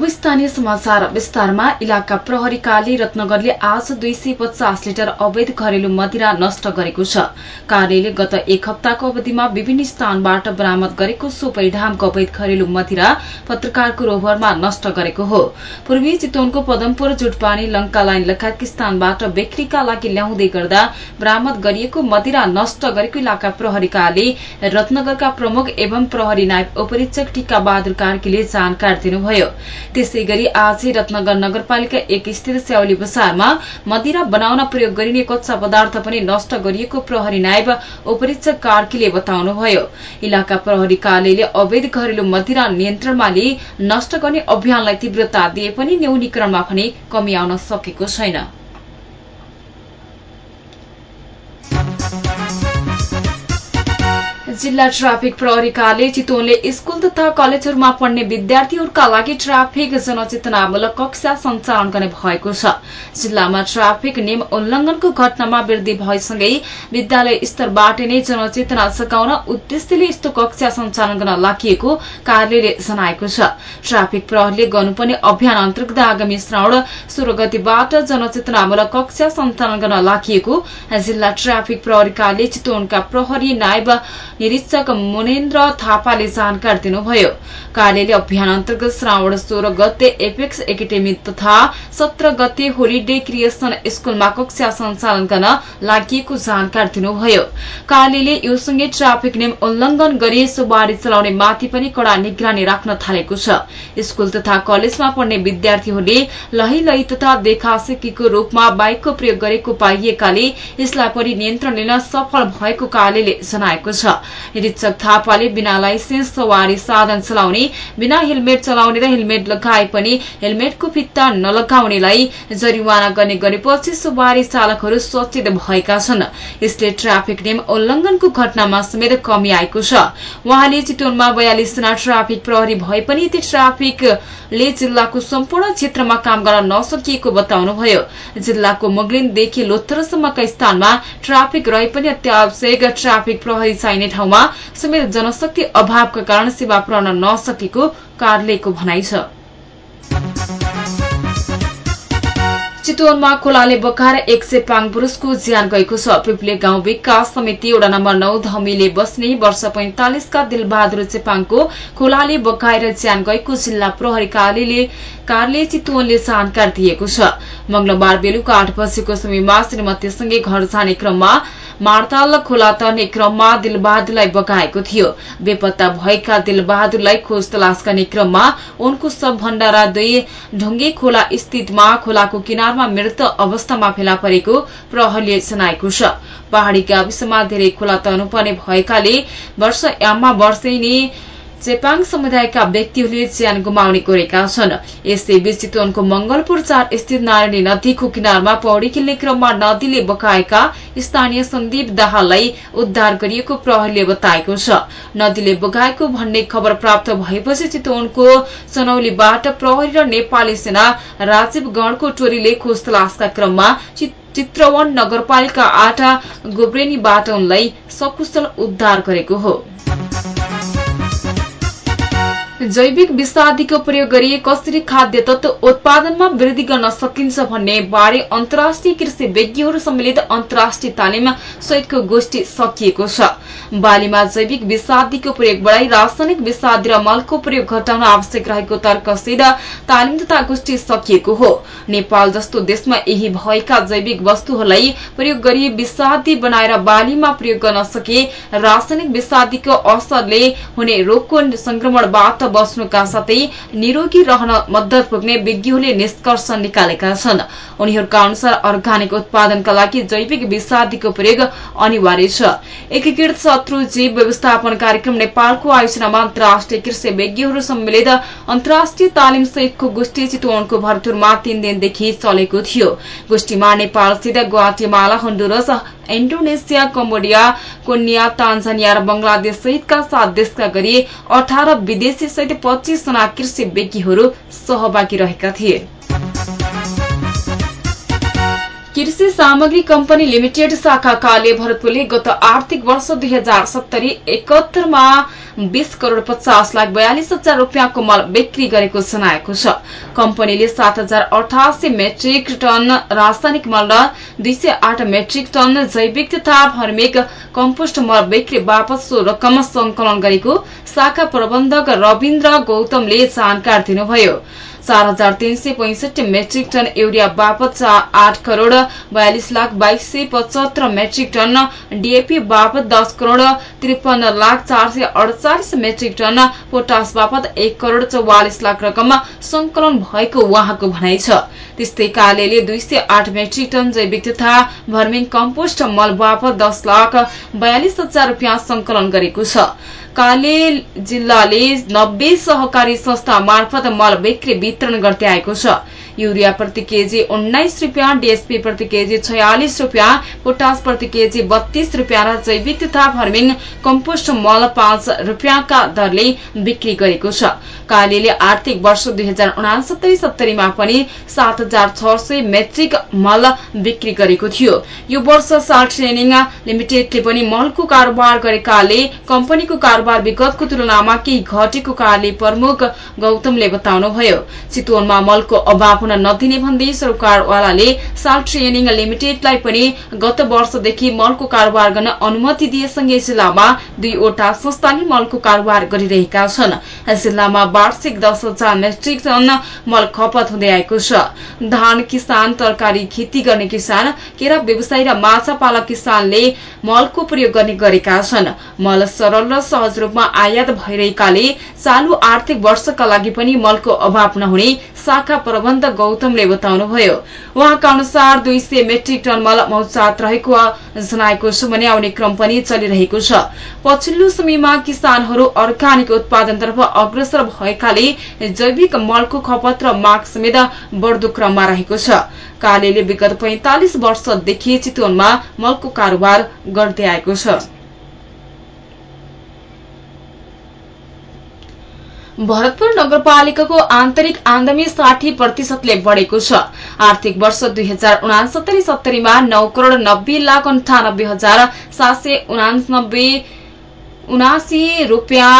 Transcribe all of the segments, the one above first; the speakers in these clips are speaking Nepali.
अब स्थानीय समाचार विस्तारमा। इलाका प्रहरी रत्नगरले आज दुई सय पचास लिटर अवैध घरेलु मदिरा नष्ट गरेको छ। कार्यले गत एक हप्ताको अवधिमा विभिन्न स्थानबाट बरामद गरेको सो परिणामको अवैध घरेलु मदिरा पत्रकारको रोभरमा नष्ट गरेको हो। पूर्वी चितवनको पदमपुर जुटपानी लंका लाइन लगायतका स्थानबाट बिक्रीका लागि ल्याउँदै गर्दा बरामद गरिएको मदिरा नष्ट गरेको इलाका प्रहरीकाले रत्नगरका प्रमुख एवं प्रहरी नायब उपरीक्षक टीका बहादुर कार्कीले जानकारी दिनुभयो। त्यसै गरी आज रत्नगर नगरपालिका एक स्थित स्याउली बजारमा मदिरा बनाउन प्रयोग गरिने कच्चा पदार्थ पनि नष्ट गरिएको प्रहरी नायब उपरीक्षक कार्कीले बताउनुभयो। इलाका प्रहरी कार्यालयले अवैध घरेलु मदिरा नियन्त्रणमा लिई नष्ट गर्ने अभियानलाई तीव्रता दिए पनि न्यूनीकरणमा भने कमी आउन सकेको छैन। जिल्ला ट्राफिक प्रहरीकाले चितवनले स्कूल तथा कलेजहरूमा पढ्ने विद्यार्थीहरूका लागि ट्राफिक जनचेतनामूलक कक्षा सञ्चालन गर्ने भएको छ। जिल्लामा ट्राफिक नियम उल्लंघनको घटनामा वृद्धि भएसँगै विद्यालय स्तरबाट नै जनचेतना सघाउन उद्देश्यले यस्तो कक्षा सञ्चालन गर्न लागि कार्यालयले जनाएको छ। ट्राफिक प्रहरीले गर्नुपर्ने अभियान अन्तर्गत आगामी श्रावण सोह्र गतिबाट जनचेतनामूलक कक्षा सञ्चालन गर्न लागि जिल्ला ट्राफिक प्रहरीकाले चितवनका प्रहरी नायब निरीक्षक मुनेन्द्र थापाले जानकारी दिनुभयो। कार्यालयले अभियान अन्तर्गत श्रावण सोह्र गते एपेक्स एकाडेमी तथा सत्र गते होलिडे क्रिएसन स्कूलमा कक्षा सञ्चालन गर्न लागि जानकारी दिनुभयो। कार्यालयले यो सँगै ट्राफिक नियम उल्लंघन गरी सुबारी चलाउने माथि पनि कड़ा निगरानी राख्न थालेको छ। स्कूल तथा कलेजमा पढ्ने विद्यार्थीहरूले लही लही तथा देखासेकीको रूपमा बाइकको प्रयोग गरेको पाइएकाले यसलाई पनि नियन्त्रण लिन सफल भएको कार्यालयले जनाएको छ। निरीक्षक थापाले बिना लाइसेन्स सवारी साधन चलाउने बिना हेलमेट चलाउने र हेलमेट लगाए पनि हेलमेटको फित्ता नलगाउनेलाई जरिवाना गर्ने गरेपछि सवारी चालकहरू सचेत भएका छन्। यसले ट्राफिक नियम उल्लंघनको घटनामा समेत कमी आएको छ। उहाँले चितवनमा बयालिसजना ट्राफिक प्रहरी भए पनि ती ट्राफिकले जिल्लाको सम्पूर्ण क्षेत्रमा काम गर्न नसकिएको बताउनुभयो। जिल्लाको मुगलिनदेखि लोथरसम्मका स्थानमा ट्राफिक रहे पनि अत्यावश्यक ट्राफिक प्रहरी चाहिने ठाउँमा समेत जनशक्ति अभावका कारण सेवा पुर्याउन नसकेको कार्यालयको भनाइ छ। चितवनमा खोलाले बकाएर एक सय पाङ पुरूषको ज्यान गएको छ। पिप्ले गाउँ विकास समिति वडा नम्बर नौ धमीले बस्ने वर्ष पैंतालिसका दिलबहादुर चेपाङको खोलाले बकाएर ज्यान गएको जिल्ला प्रहरी कार्यालय चितवनले जानकारी दिएको छ। मंगलबार बेलुका आठ बजेको समयमा श्रीमतीसँगै घर जाने क्रममा मार्ताल खोला तर्ने क्रममा दिलबहादुरलाई बगाएको थियो। बेपत्ता भएका दिलबहादुरलाई खोज तलास गर्ने क्रममा उनको सब भण्डारा दुई ढुङ्गे खोला स्थितमा खोलाको किनारमा मृत अवस्थामा फेला परेको प्रहरीले जनाएको छ। पहाड़ी गाविसमा धेरै खोला तर्नुपर्ने भएकाले वर्ष याममा वर्षेनी चेपाङ समुदायका व्यक्तिहरूले ज्यान गुमाउने गरेका छन्। यसैबीच चितवनको मंगलपुर चार स्थित नारायणी नदीको किनारमा पौडी खेल्ने क्रममा नदीले बकाएका स्थानीय सन्दीप दाहाललाई उद्धार गरिएको प्रहरीले बताएको छ। नदीले बगाएको भन्ने खबर प्राप्त भएपछि चितवनको चनौलीबाट प्रहरी र नेपाली सेना राजीवगढ़को टोलीले खोज तलासका क्रममा चित्रवन नगरपालिका आठ गोब्रेनीबाट उनलाई सकुशल उद्धार गरेको हो। जैविक विषादीको प्रयोग गरी कसरी खाद्य तत्व उत्पादनमा वृद्धि गर्न सकिन्छ भन्ने बारे अन्तर्राष्ट्रिय कृषि विज्ञहरू सम्मिलित अन्तर्राष्ट्रिय तालिम सहितको गोष्ठी सकिएको छ। बालीमा जैविक विषादीको प्रयोग बढ़ाई रासायनिक विषादी र मलको प्रयोग घटाउन आवश्यक रहेको तर्कसित तालिम तथा गोष्ठी सकिएको हो। नेपाल जस्तो देशमा यही भएका जैविक वस्तुहरूलाई प्रयोग गरी विषादी बनाएर बालीमा प्रयोग गर्न सके रासायनिक विषादीको असरले हुने रोगको संक्रमणबाट बस्नुका साथै निरोगी रहन मद्दत पुग्ने विज्ञहरूले निष्कर्ष निकालेका छन्। उनीहरूका अनुसार अर्ग्यानिक उत्पादनका लागि जैविक विषादीको प्रयोग अनिवार्य छ। एकीकृत शत्रु जीव व्यवस्थापन कार्यक्रम नेपालको आयोजनामा अन्तर्राष्ट्रिय कृषि विज्ञहरू सम्मिलित अन्तर्राष्ट्रिय तालिम सहितको गोष्ठी चितवनको भरतपुरमा तीन दिनदेखि चलेको थियो। गोष्ठीमा नेपालसित Guatemala Honduras Indonesia Cambodia Kenya Tanzania र बंगलादेश सहितका सात देशका गरी अठार विदेशी सहित पच्चीस जना कृषि विज्ञहरू सहभागी रहेका थिए। कृषि सामग्री कम्पनी लिमिटेड शाखा कार्य भरतपुरले गत आर्थिक वर्ष दुई हजार सत्तरी एकहत्तरमा बीस करोड़ पचास लाख बयालिस हजार रूपियाँको मल बिक्री गरेको जनाएको छ कम्पनीले सात हजार अठासी मेट्रिक टन रासायनिक मल र दुई सय आठ मेट्रिक टन जैविक तथा भर्मिक कम्पोस्ट मल बिक्री बापत सो रकम संकलन गरेको शाखा प्रबन्धक रविन्द्र गौतमले जानकारी दिनुभयो चार हजार तीन सय पैंसठी मेट्रिक टन युरिया बापत आठ करोड़ बयालिस लाख बाइस सय पचहत्तर मेट्रिक टन डीएपी बापत दस करोड़ त्रिपन्न लाख चार सय अडचालिस मेट्रिक टन पोटास बापत एक करोड़ चौवालिस लाख रकम संकलन भएको उहाँको भनाइ छ। त्यस्तै कार्यालयले दुई सय आठ मेट्रिक टन जैविक तथा भर्मिङ कम्पोस्ट मल बापत दस लाख बयालिस हजार रूपियाँ संकलन गरेको छ। काले जिल्लाले नब्बे सहकारी संस्था मार्फत मल बिक्री वितरण गर्दै आएको छ। युरिया प्रति केजी उन्नाइस रूपियाँ डीएसपी प्रति केजी छयालिस रूपियाँ पोटास प्रति केजी बत्तीस रूपियाँ र जैविक तथा फर्मिङ कम्पोस्ट मल पाँच रूपियाँका दरले बिक्री गरेको छ। कार्यालयले आर्थिक वर्ष दुई हजार उनासत्तरी सत्तरीमा पनि सात हजार छ सय मेट्रिक मल बिक्री गरेको थियो। यो वर्ष साल ट्रेनिङ लिमिटेडले पनि मलको कारोबार गरेकाले कम्पनीको कारोबार विगतको तुलनामा केही घटेको कार्यालय प्रमुख गौतमले बताउनुभयो। चितवनमा मलको अभाव हुन नदिने भन्दै सरकारवालाले साल ट्रेनिङ लिमिटेडलाई पनि गत वर्षदेखि मलको कारोबार गर्न अनुमति दिएसँगै जिल्लामा दुईवटा संस्थाले मलको कारोबार गरिरहेका छन्। जिल्लामा वार्षिक दस हजार मेट्रिक टन मल खपत हुँदै आएको छ। धान किसान तरकारी खेती गर्ने किसान केरा व्यवसायी र माछा पालक किसानले मलको प्रयोग गर्ने गरेका छन्। मल सरल र सहज रूपमा आयात भइरहेकाले चालू आर्थिक वर्षका लागि पनि मलको अभाव नहुने शाखा प्रबन्ध गौतमले बताउनुभयो। उहाँका अनुसार दुई सय मेट्रिक टन मल मौजात रहेको जनाएको छ भने आउने क्रम पनि चलिरहेको छ। पछिल्लो समयमा किसानहरू अर्ग्यानिक उत्पादनतर्फ अग्रसर भएकाले जैविक मलको खपत र माग समेत बढ़दो क्रममा रहेको छ। कार्यालयले विगत पैंतालिस वर्षदेखि चितवनमा मलको कारोबार गर्दै आएको छ। भरतपुर नगरपालिकाको आन्तरिक आमदामी साठी प्रतिशतले बढ़ेको छ। आर्थिक वर्ष दुई हजार उनासत्तरी सत्तरीमा नौ करोड़ नब्बे लाख अन्ठानब्बे हजार सात सय उनासी रूपियाँ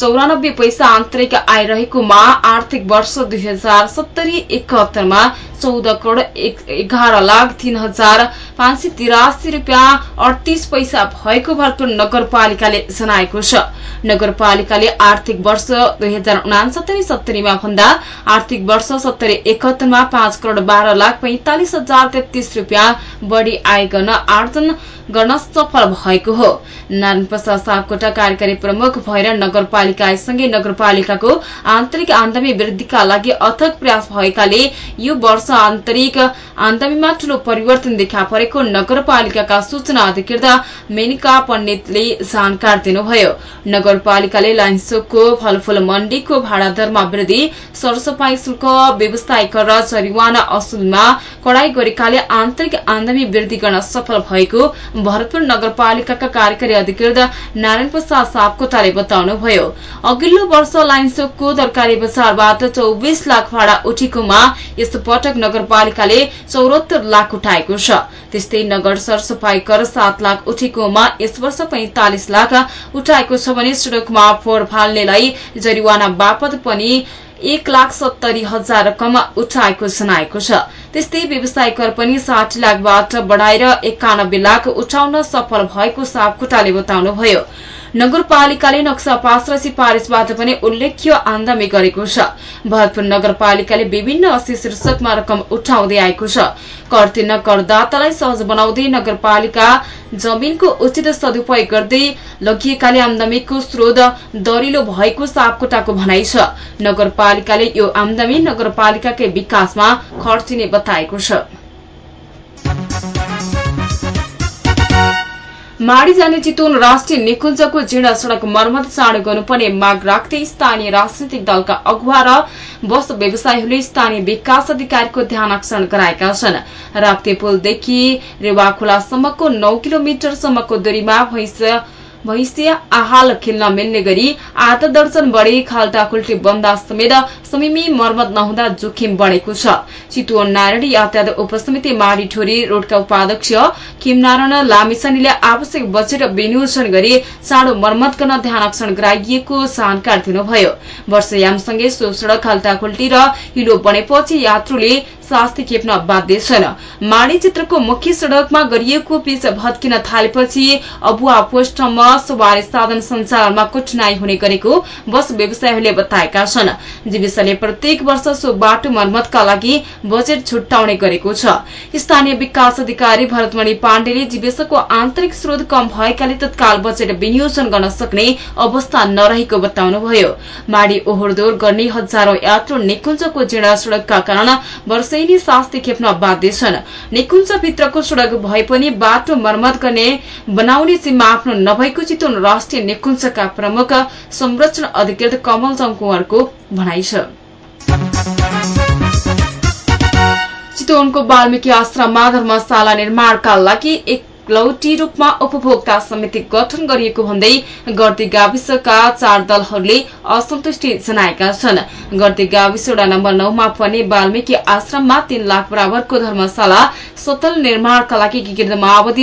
चौरानब्बे पैसा आन्तरिक आय रहेकोमा आर्थिक वर्ष दुई हजार सत्तरी एकहत्तरमा चौध करोड़ एघार लाख तीन हजार पाँच सय तिरासी रूपियाँ अडतिस पैसा भएको भरतपुर नगरपालिकाले जनाएको छ। नगरपालिकाले आर्थिक वर्ष दुई हजार उनासत्तरी सत्तरीमा भन्दा आर्थिक वर्ष सत्तरी एकहत्तरमा पाँच करोड़ बाह्र लाख पैंतालिस हजार तेत्तीस रूपियाँ बढ़ी आय गर्न आर्जन गर्न सफल भएको हो। नारायण प्रसाद सापकोटा कार्यकारी प्रमुख भएर नगरपालिकासँगै नगरपालिकाको आन्तरिक आमदामी वृद्धिका लागि अथक प्रयास भएकाले यो वर्ष आन्तरिक आमदामीमा ठूलो परिवर्तन देखा परेको नगरपालिकाका सूचना अधिकृत मेनिका पण्डितले जानकारी दिनुभयो। नगरपालिकाले लाइन्सोकको फलफूल मण्डीको भाडा दरमा वृद्धि सरसफाई शुल्क व्यवसायिक र जरिवाना असुलमा कड़ाई गरेकाले आन्तरिक आमदामी वृद्धि गर्न सफल भएको भरतपुर नगरपालिकाका कार्यकारी अधिकृत नारायण प्रसाद सापकोटाले बताउनुभयो। अघिल्लो वर्ष लाइन्सोकको तरकारी बजारबाट चौबिस लाख भाडा उठेकोमा यस पटक नगरपालिकाले चौरात्तर लाख उठाएको छ। त्यस्तै नगर सरसफाई कर सात लाख उठेकोमा यस वर्ष पैंतालिस लाख उठाएको छ भने सड़कमा फोहोर फाल्नेलाई जरिवाना बापत पनि एक लाख सत्तरी हजार रकम उठाएको जनाएको छ। त्यस्तै व्यवसाय कर पनि साठी लाखबाट बढ़ाएर एकानब्बे लाख उठाउन सफल भएको सापकोटाले बताउनुभयो। नगरपालिकाले नक्सा पास र सिफारिशबाट पनि उल्लेख्य आमदामी गरेको छ। भरतपुर नगरपालिकाले विभिन्न अस्सी शीर्षकमा रकम उठाउँदै आएको छ। कर तिर्न करदातालाई सहज बनाउँदै नगरपालिका जमिनको उचित सदुपयोग गर्दै लगिएकाले आमदामीको स्रोत दरिलो भएको सापकोटाको भनाइ छ। नगरपालिकाले यो आमदामी नगरपालिकाकै विकासमा खर्चिने बताएको छ। माडी जाने चितवन राष्ट्रिय निकुञ्जको जीर्ण सड़क मर्मत चाँडो गर्नुपर्ने माग राख्दै स्थानीय राजनैतिक दलका अगुवा र बस व्यवसायीहरूले स्थानीय विकास अधिकारीको ध्यान आकर्षण गराएका छन्। राप्ते पुलदेखि रेवाखोलासम्मको नौ किलोमिटरसम्मको दूरीमा भैंस भैँसिया आहाल खेल्न मिल्ने गरी आधा दर्जन बढी खाल्टा खुल्टी बन्दा समेत समिमी मर्मत नहुँदा जोखिम बढ़ेको छ। चितवन नारायण यातायात उपसमिति माडी ठोरी रोडका उपाध्यक्ष खिमनारायण लामिसानीले आवश्यक बजेट विनियोजन गरी चाँडो मर्मत गर्न ध्यान आकर्षण गराइएको जानकारी दिनुभयो। वर्षयामसँगै सो सड़क खाल्टाखुल्टी र हिलो बनेपछि यात्रुले शास्ति खेप्न बाध्य छैन। माडी चित्रको मुख्य सड़कमा गरिएको पिच भत्किन थालेपछि अबुवा पोस्टमा सवारी साधन सञ्चालनमा कठिनाई हुने गरेको बस व्यवसायीहरूले बताएका छन्। जीविसले प्रत्येक वर्ष सो बाटो मर्मतका लागि बजेट छुट्याउने गरेको छ। स्थानीय विकास अधिकारी भरतमणि पाण्डेले जीविसको आन्तरिक स्रोत कम भएकाले तत्काल बजेट विनियोजन गर्न सक्ने अवस्था नरहेको बताउनुभयो। माडी ओहोरदोहोर गर्ने हजारौं यात्रु निकुञ्जको जीर्ण सड़कका कारण वर्ष दैनी शास्ति खेप्न बाध्य छन्। निकुञ्जभित्रको सड़क भए पनि बाटो मर्मत गर्ने बनाउने सीमा आफ्नो नभएको चितवन राष्ट्रिय निकुञ्जका प्रमुख संरक्षण अधिकृत कमल कुँवरको भनाइ छ। चितवनको वाल्मीकि आश्रममा धर्मशाला निर्माणका लागि एक लौटी रूपमा उपभोक्ता समिति गठन गरिएको भन्दै गर्दी गाविसका चार दलहरूले असन्तुष्टि जनाएका छन्। गर्दी गाविस वडा नम्बर नौमा पर्ने वाल्मीकि आश्रममा तीन लाख बराबरको धर्मशाला सतल निर्माणका लागि गिर्द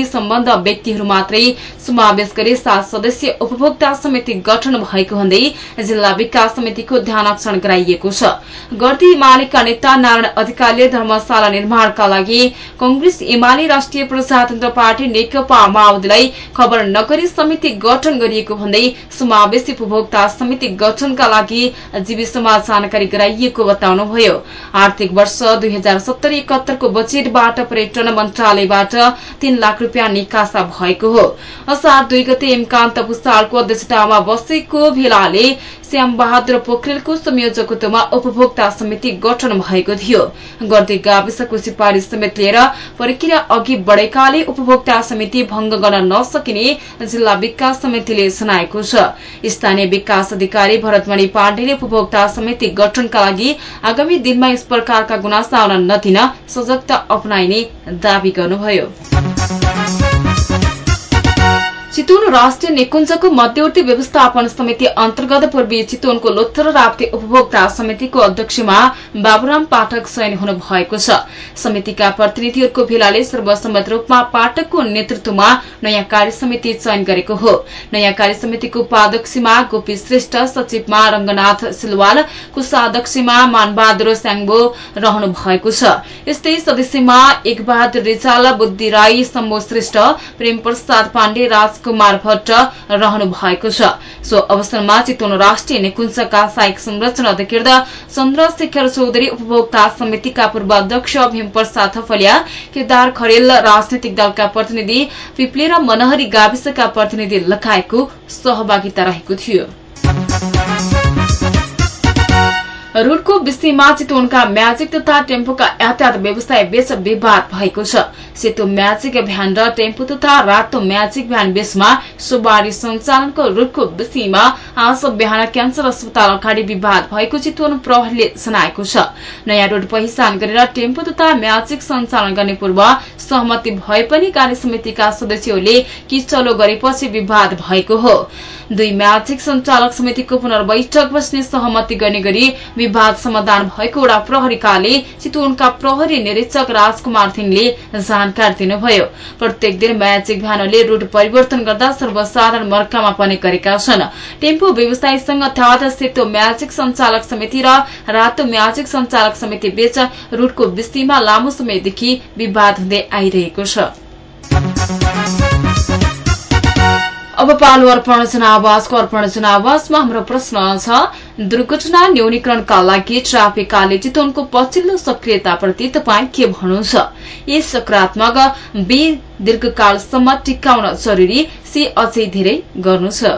सम्बन्ध व्यक्तिहरू मात्रै समावेश गरी सात सदस्यीय उपभोक्ता समिति गठन भएको भन्दै जिल्ला विकास समितिको ध्यानक्षण गराइएको छ। गर्दी एमालेका नेता नारायण अधिकारीले धर्मशाला निर्माणका लागि कंग्रेस एमाले राष्ट्रिय प्रजातन्त्र पार्टी नेकपा माओवादीलाई खबर नगरी समिति गठन गरिएको भन्दै समावेशी उपभोक्ता समिति गठनका लागि जीविसमा जानकारी गराइएको बताउनुभयो। आर्थिक वर्ष दुई हजार सत्तरी एकहत्तरको बजेटबाट पर्यटन मन्त्रालयबाट तीन लाख रूपियाँ निकासा भएको हो। असार दुई गते एमकान्त भूषालको अध्यक्षतामा बसेको भेलाले श्याम बहादुर पोखरेलको संयोजकत्वमा उपभोक्ता समिति गठन भएको थियो। गर्दै गाविसको सिफारिश समेत लिएर प्रक्रिया अघि बढ़ेकाले उपभोक्ता समिति भंग गर्न नसकिने जिल्ला विकास समितिले जनाएको छ। स्थानीय विकास अधिकारी भरतमणि पाण्डेले उपभोक्ता समिति गठनका लागि आगामी दिनमा यस प्रकारका गुनासा आउन नदिन सजगता अप्नाइने दावी गर्नुभयो। चितवन राष्ट्रिय निकुञ्जको मध्यवर्ती व्यवस्थापन समिति अन्तर्गत पूर्वी चितवनको लोथर राप्ती उपभोक्ता समितिको अध्यक्षमा बाबुराम पाठक चयन हुनु भएको छ। समितिका प्रतिनिधिहरूको भेलाले सर्वसम्मत रूपमा पाठकको नेतृत्वमा नयाँ कार्य समिति चयन गरेको हो। नयाँ कार्य समितिको उपाध्यक्षमा गोपी श्रेष्ठ सचिवमा रंगनाथ सिलवाल कोषाध्यक्षमा मानबहादुर स्याङ्बो रहनु भएको छ। यस्तै सदस्यमा एकबहादुर रिजाल बुद्धि राई सम्बो श्रेष्ठ प्रेम प्रसाद पाण्डे राज कुमार भट्ट रहनु भएको छ। सो अवसरमा चितवन राष्ट्रिय निकुञ्जका सहायक संरक्षण अधिकृत चन्द्रशेखर चौधरी उपभोक्ता समितिका पूर्व अध्यक्ष भीम प्रसाद थपलिया केदार खरेल राजनैतिक दलका प्रतिनिधि पिप्ले र मनहरी गाविसका प्रतिनिधि लगायतको सहभागिता रहेको थियो। रूटको विषयमा चितवनका म्याजिक तथा टेम्पोका यातायात व्यवसाय बीच विवाद भएको छ। सेतो म्याजिक भ्यान र टेम्पो तथा रातो म्याजिक भ्यान बीचमा सवारी सञ्चालनको रूटको विषयमा आज बिहान क्यान्सर अस्पताल अगाडि विवाद भएको चितवन प्रहरीले जनाएको छ। नयाँ रूट पहिचान गरेर टेम्पो तथा म्याजिक सञ्चालन गर्ने पूर्व सहमति भए पनि कार्य समितिका सदस्यहरूले किचलो गरेपछि विवाद भएको हो। दुई म्याजिक सञ्चालक समितिको पुनर्वैठक बस्ने सहमति गर्ने गरी विवाद समाधान भएको वडा प्रहरीकाले चितवनका प्रहरी निरीक्षक राजकुमार थिङले जानकारी दिनुभयो। प्रत्येक दिन म्याजिक भ्यानहरूले रूट परिवर्तन गर्दा सर्वसाधारण मर्कामा पर्ने गरेका छन्। टेम्पो व्यवसायीसँग थाहा सेतो म्याजिक सञ्चालक समिति र रातो म्याजिक सञ्चालक समिति बीच रूटको विषयमा लामो समयदेखि विवाद हुँदै आइरहेको छ। अब पालो अर्पण जनावासको अर्पण जनावासमा हाम्रो प्रश्न छ दुर्घटना न्यूनीकरणका लागि ट्राफिक काले चितवनको पछिल्लो सक्रियताप्रति तपाईँ के भन्नुहुन्छ? ए सकारात्मक बी दीर्घकालसम्म टिकाउन जरुरी से अझै धेरै गर्नु छ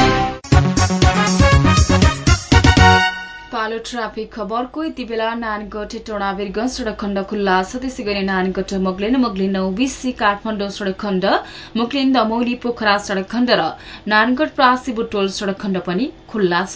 पालो ट्राफिक खबरको यति बेला नानगढ टोडा वीरगंज सडक खण्ड खुल्ला छ त्यसै गरी नानगढ मोगलिन मोगलिन ओबिसी काठमाडौँ सडक खण्ड मोगलिन दमौली पोखरा सडक खण्ड र नानगढ प्रासी बुटोल सडक खण्ड पनि खुल्ला छ।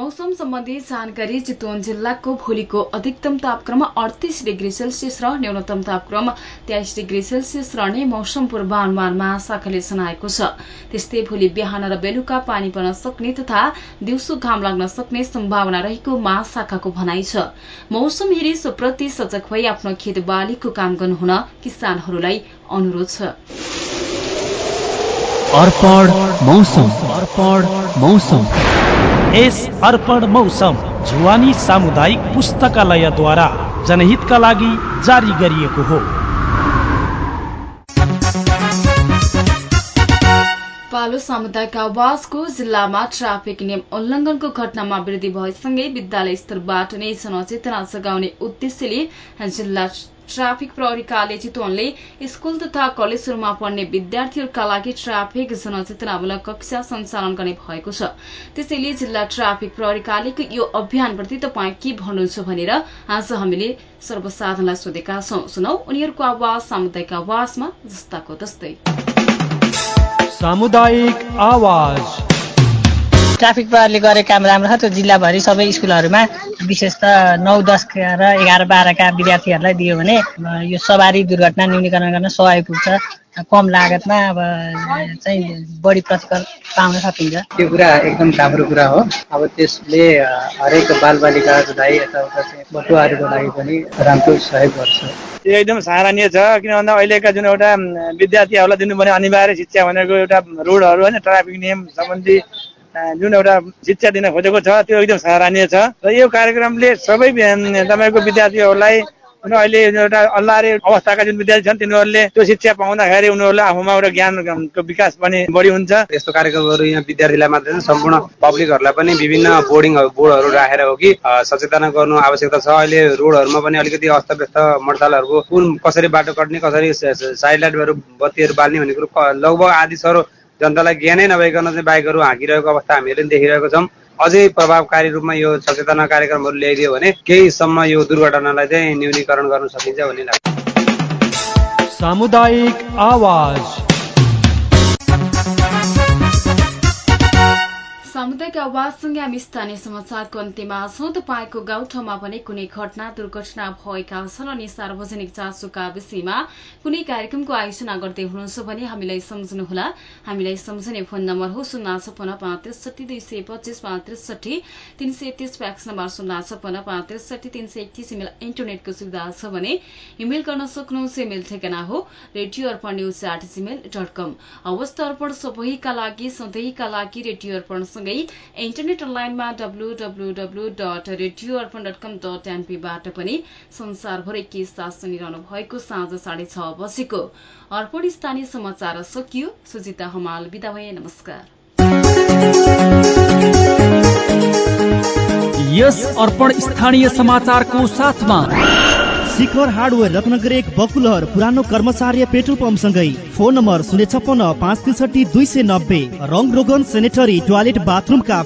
मौसम सम्बन्धी जानकारी चितवन जिल्लाको भोलिको अधिकतम तापक्रम अडतिस डिग्री सेल्सियस र न्यूनतम तापक्रम तेइस डिग्री सेल्सियस रहने मौसम पूर्वानुमान महाशाखाले जनाएको छ। त्यस्तै भोलि बिहान र बेलुका पानी पर्न सक्ने तथा दिउँसो घाम लाग्न सक्ने सम्भावना रहेको महाशाखाको भनाइ छ। मौसम हेरी सोप्रति सजग भई आफ्नो खेत बालीको काम गर्नुहुन किसानहरूलाई अनुरोध छ। मौसम। यस अर्पण मौसम जुवानी सामुदायिक पुस्तकालयद्वारा जनहितका लागि जारी गरिएको हो। पालो सामुदायिक आवासको जिल्लामा ट्राफिक नियम उल्लङ्घनको घटनामा वृद्धि भएसँगै विद्यालय स्तरबाट नै जनचेतना जगाउने उद्देश्यले जिल्ला ट्राफिक प्रहरी कार्य चितवनले स्कूल तथा कलेजहरूमा पढ्ने विद्यार्थीहरूका लागि ट्राफिक जनचेतनामूलक कक्षा सञ्चालन गर्ने भएको छ त्यसैले जिल्ला ट्राफिक प्रहरी कार्यको यो अभियानप्रति तपाईँ के भन्नुहुन्छ भनेर आज हामीले सर्वसाधारणलाई सोधेका छौं सुनौ उनीहरूको आवाज सामुदायिक आवाजमा जस्ताको तस्तै सामुदायिक आवाज ट्राफिक प्रहरीले गरेको काम राम्रो छ। त्यो जिल्लाभरि सबै स्कुलहरूमा विशेष त नौ दस र एघार बाह्रका विद्यार्थीहरूलाई दियो भने यो सवारी दुर्घटना न्यूनीकरण गर्न सहयोग पुग्छ कम लागतमा अब चाहिँ बढी प्रतिफल पाउन सकिन्छ। त्यो कुरा एकदम राम्रो कुरा हो। अब त्यसले हरेक बालबालिका दाई यताउता चाहिँ बटुवाहरूको लागि पनि राम्रो सहयोग गर्छ। यो एकदम सराहनीय छ किन भन्दा अहिलेका जुन एउटा विद्यार्थीहरूलाई दिनुपर्ने अनिवार्य शिक्षा भनेको एउटा रोडहरू होइन ट्राफिक नियम सम्बन्धी जुन एउटा शिक्षा दिन खोजेको छ त्यो एकदम सराहनीय छ। र यो कार्यक्रमले सबै तपाईँको विद्यार्थीहरूलाई अहिले एउटा अल्लारे अवस्थाका जुन विद्यार्थी छन् तिनीहरूले त्यो शिक्षा पाउँदाखेरि उनीहरूलाई आफूमा एउटा ज्ञानको विकास पनि बढी हुन्छ। यस्तो कार्यक्रमहरू यहाँ विद्यार्थीलाई मात्रै सम्पूर्ण पब्लिकहरूलाई पनि विभिन्न बोर्डिङ बोर्डहरू राखेर हो कि सचेतना गर्नु आवश्यकता छ। अहिले रोडहरूमा पनि अलिकति अस्तव्यस्त मोटरसाइकलहरूको कुन कसरी बाटो कट्ने कसरी साइड लाइटहरू बत्तीहरू बाल्ने भन्ने कुरो लगभग आदि सरो जनतालाई ज्ञानै नभइकन चाहिँ बाइकहरू हाँकिरहेको अवस्था हामीहरूले देखिरहेको छौँ। अझै प्रभावकारी रूपमा यो सचेतना कार्यक्रमहरू ल्याइदियो भने केहीसम्म यो दुर्घटनालाई चाहिँ न्यूनीकरण गर्न सकिन्छ भन्ने लाग्छ। सामुदायिक आवाज। सामुदायिक आवाजसँगै हामी स्थानीय समाचारको अन्त्यमा छौं तपाईँको गाउँठाउँमा पनि कुनै घटना दुर्घटना भएका छन् अनि सार्वजनिक चासोका विषयमा कुनै कार्यक्रमको आयोजना गर्दै हुनुहुन्छ भने हामीलाई सम्झनुहोला। हामीलाई सम्झने फोन नम्बर हो शून्य छपन्न पाँच त्रिसठी दुई सय पच्चिस पाँच त्रिसठी तीन सय एकतिस फ्याक्स नम्बर शून्य छपन्न पाँच त्रिसठी तीन सय एकतिस इमेल इन्टरनेटको सुविधा छ भने इमेल गर्न सक्नुहुन्छ। इमेल ठेगाना हो radio Arpan news at Gmail dot com अवस्था अर्पण सबैका लागि सधैँका लागि रेडियो अर्पण सँगै इन्टरनेट अनलाइनमा W W W dot radio Arpan dot com dot एनपीबाट पनि संसारभरै के साथ सुनिरहनु भएको साँझ साढे छ बजेको अर्पण स्थानीय समाचार सकियो। सुजिता हमाल बिदा भए। नमस्कार। यस अर्पण स्थानीय समाचारको साथमा शिखर हार्डवेयर रत्नगर एक बकुलहर पुरानो कर्मचार्य पेट्रोल पम्पसँगै। फोन नम्बर शून्य छप्पन्न पाँच त्रिसठी दुई सय नब्बे रङ रोगन सेनेटरी टोयलेट बाथरुमका